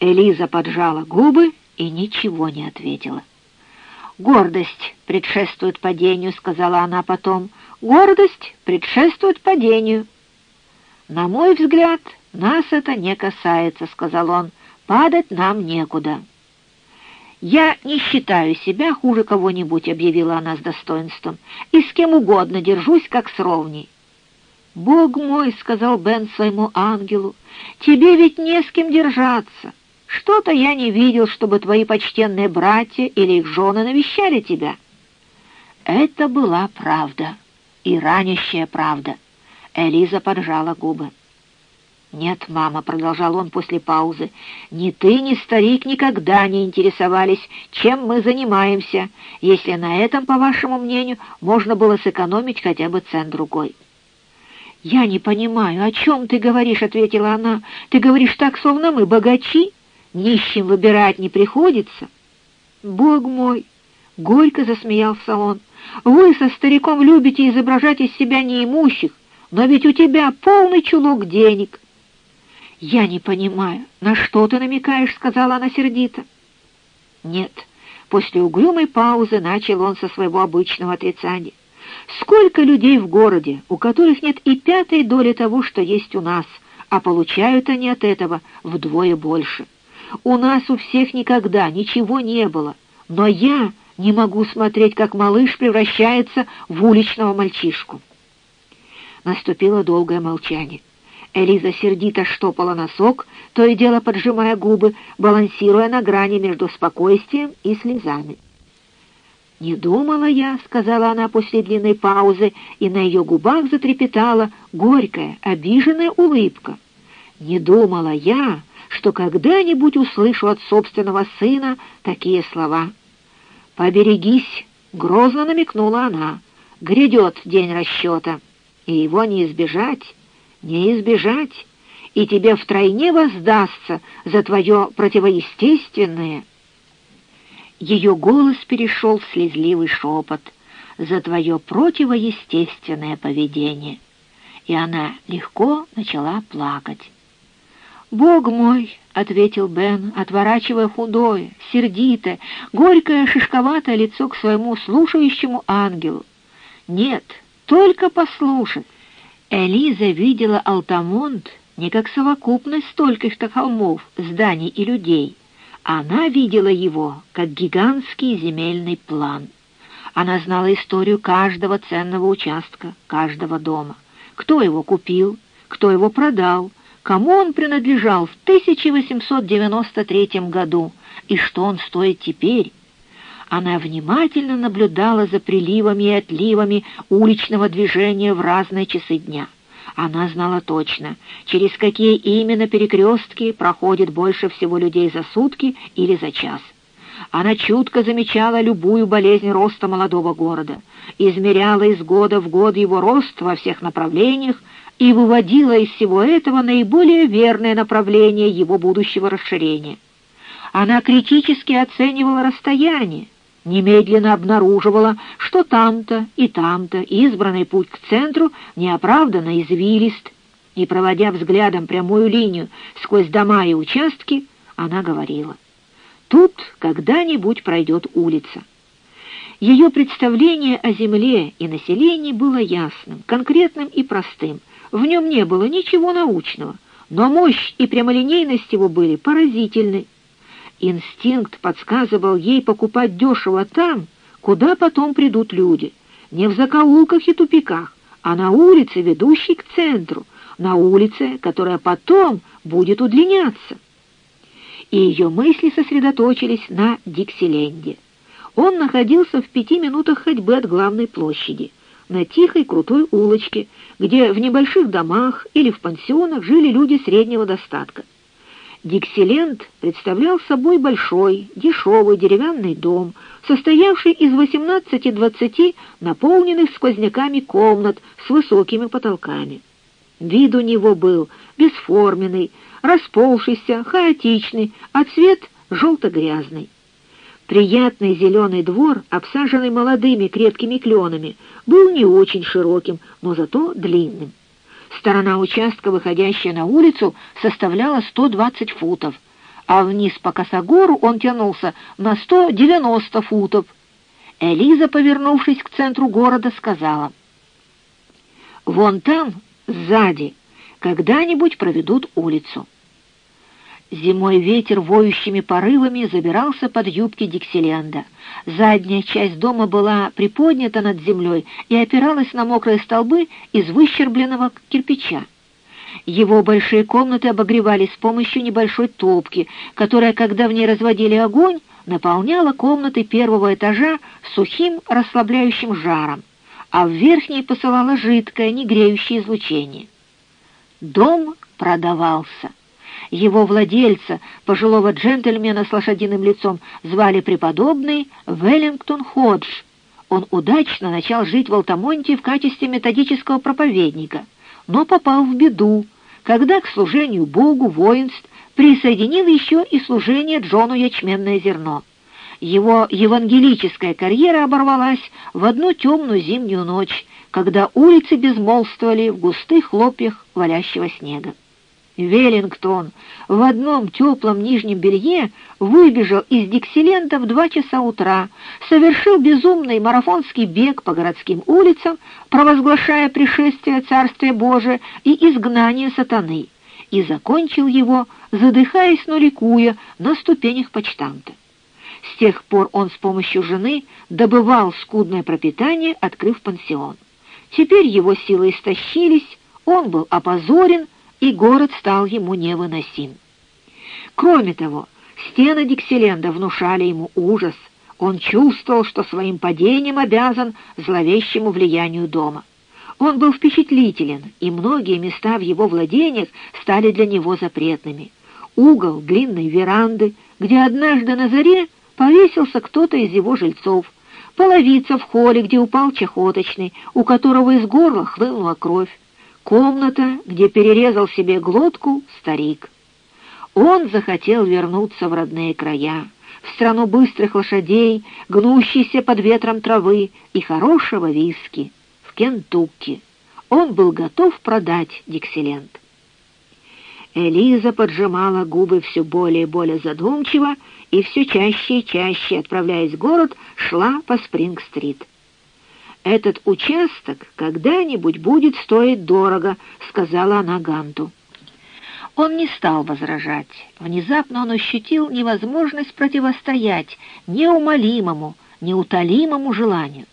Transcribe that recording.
Элиза поджала губы и ничего не ответила. «Гордость предшествует падению», — сказала она потом. «Гордость предшествует падению». «На мой взгляд, нас это не касается», — сказал он. «Падать нам некуда». «Я не считаю себя хуже кого-нибудь», — объявила она с достоинством, «и с кем угодно держусь, как с ровней». «Бог мой», — сказал Бен своему ангелу, — «тебе ведь не с кем держаться. Что-то я не видел, чтобы твои почтенные братья или их жены навещали тебя». Это была правда, и ранящая правда. Элиза поджала губы. «Нет, мама», — продолжал он после паузы, — «ни ты, ни старик никогда не интересовались, чем мы занимаемся, если на этом, по вашему мнению, можно было сэкономить хотя бы цент-другой». «Я не понимаю, о чем ты говоришь», — ответила она. «Ты говоришь так, словно мы богачи, нищим выбирать не приходится». «Бог мой!» — горько засмеялся он. «Вы со стариком любите изображать из себя неимущих, но ведь у тебя полный чулок денег». «Я не понимаю, на что ты намекаешь?» — сказала она сердито. «Нет». После угрюмой паузы начал он со своего обычного отрицания. «Сколько людей в городе, у которых нет и пятой доли того, что есть у нас, а получают они от этого вдвое больше. У нас у всех никогда ничего не было, но я не могу смотреть, как малыш превращается в уличного мальчишку». Наступило долгое молчание. Элиза сердито штопала носок, то и дело поджимая губы, балансируя на грани между спокойствием и слезами. «Не думала я», — сказала она после длинной паузы, и на ее губах затрепетала горькая, обиженная улыбка. «Не думала я, что когда-нибудь услышу от собственного сына такие слова». «Поберегись», — грозно намекнула она, — «грядет день расчета, и его не избежать» не избежать, и тебе втройне воздастся за твое противоестественное. Ее голос перешел в слезливый шепот за твое противоестественное поведение, и она легко начала плакать. «Бог мой!» — ответил Бен, отворачивая худое, сердитое, горькое, шишковатое лицо к своему слушающему ангелу. «Нет, только послушать. Элиза видела Алтамонт не как совокупность стольких-то холмов, зданий и людей. Она видела его как гигантский земельный план. Она знала историю каждого ценного участка, каждого дома. Кто его купил, кто его продал, кому он принадлежал в 1893 году и что он стоит теперь, она внимательно наблюдала за приливами и отливами уличного движения в разные часы дня. Она знала точно, через какие именно перекрестки проходит больше всего людей за сутки или за час. Она чутко замечала любую болезнь роста молодого города, измеряла из года в год его рост во всех направлениях и выводила из всего этого наиболее верное направление его будущего расширения. Она критически оценивала расстояние, немедленно обнаруживала, что там-то и там-то избранный путь к центру неоправданно извилист, и, проводя взглядом прямую линию сквозь дома и участки, она говорила, «Тут когда-нибудь пройдет улица». Ее представление о земле и населении было ясным, конкретным и простым. В нем не было ничего научного, но мощь и прямолинейность его были поразительны. Инстинкт подсказывал ей покупать дешево там, куда потом придут люди, не в закоулках и тупиках, а на улице, ведущей к центру, на улице, которая потом будет удлиняться. И ее мысли сосредоточились на Диксиленде. Он находился в пяти минутах ходьбы от главной площади, на тихой крутой улочке, где в небольших домах или в пансионах жили люди среднего достатка. Диксиленд представлял собой большой, дешевый деревянный дом, состоявший из 18-20 наполненных сквозняками комнат с высокими потолками. Вид у него был бесформенный, расползшийся, хаотичный, а цвет желто-грязный. Приятный зеленый двор, обсаженный молодыми крепкими кленами, был не очень широким, но зато длинным. Сторона участка, выходящая на улицу, составляла 120 футов, а вниз по косогору он тянулся на 190 футов. Элиза, повернувшись к центру города, сказала, «Вон там, сзади, когда-нибудь проведут улицу». Зимой ветер воющими порывами забирался под юбки Диксиленда. Задняя часть дома была приподнята над землей и опиралась на мокрые столбы из выщербленного кирпича. Его большие комнаты обогревались с помощью небольшой топки, которая, когда в ней разводили огонь, наполняла комнаты первого этажа сухим расслабляющим жаром, а в верхней посылала жидкое, негреющее излучение. Дом продавался. Его владельца, пожилого джентльмена с лошадиным лицом, звали преподобный Веллингтон Ходж. Он удачно начал жить в Алтамонте в качестве методического проповедника, но попал в беду, когда к служению Богу воинств присоединил еще и служение Джону ячменное зерно. Его евангелическая карьера оборвалась в одну темную зимнюю ночь, когда улицы безмолвствовали в густых хлопьях валящего снега. Веллингтон в одном теплом нижнем белье выбежал из Диксилента в два часа утра, совершил безумный марафонский бег по городским улицам, провозглашая пришествие Царствия Божия и изгнание сатаны, и закончил его, задыхаясь, но ликуя, на ступенях почтамта. С тех пор он с помощью жены добывал скудное пропитание, открыв пансион. Теперь его силы истощились, он был опозорен, и город стал ему невыносим. Кроме того, стены Диксиленда внушали ему ужас. Он чувствовал, что своим падением обязан зловещему влиянию дома. Он был впечатлителен, и многие места в его владениях стали для него запретными. Угол длинной веранды, где однажды на заре повесился кто-то из его жильцов, половица в холле, где упал чахоточный, у которого из горла хлынула кровь, комната, где перерезал себе глотку старик. Он захотел вернуться в родные края, в страну быстрых лошадей, гнущейся под ветром травы и хорошего виски, в Кентукки. Он был готов продать Диксиленд. Элиза поджимала губы все более и более задумчиво и все чаще и чаще, отправляясь в город, шла по Спринг-стрит. «Этот участок когда-нибудь будет стоить дорого», — сказала она Ганту. Он не стал возражать. Внезапно он ощутил невозможность противостоять неумолимому, неутолимому желанию.